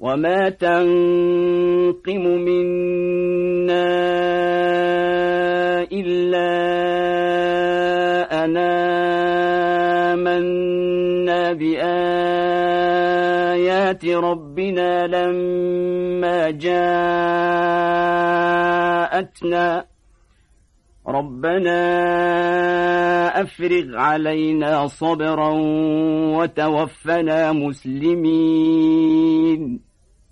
وما تنقم منا إلا أنا منا بآيات ربنا لما جاءتنا ربنا أفرغ علينا صبرا وتوفنا مسلمين